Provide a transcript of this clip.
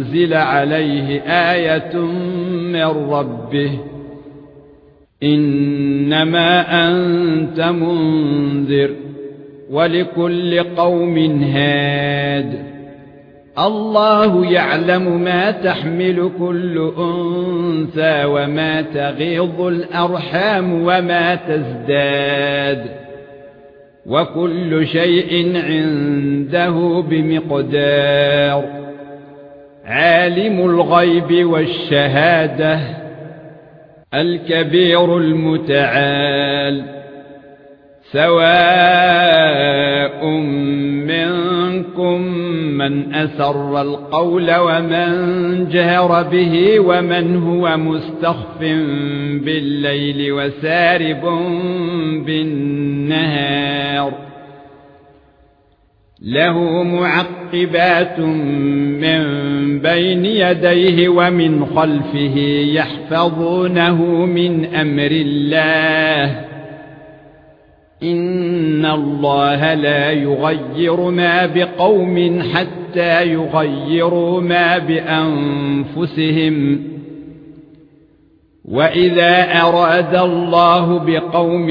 أنزل عليه آية من ربه. إنما أنت منذر ولكل قوم هاد. الله يعلم ما تحمل كل أنثى وما تغيض الأرحام وما تزداد. وكل شيء عنده بمقدار. عالم الغيب والشهادة الكبير المتعال سواء منكم من أسر القول ومن جهر به ومن هو مستخف بالليل وسارب بالنهار. له معقبات من بين يديه ومن خلفه يحفظونه من أمر الله. إن الله لا يغير ما بقوم حتى يغيروا ما بأنفسهم. وإذا أراد الله بقوم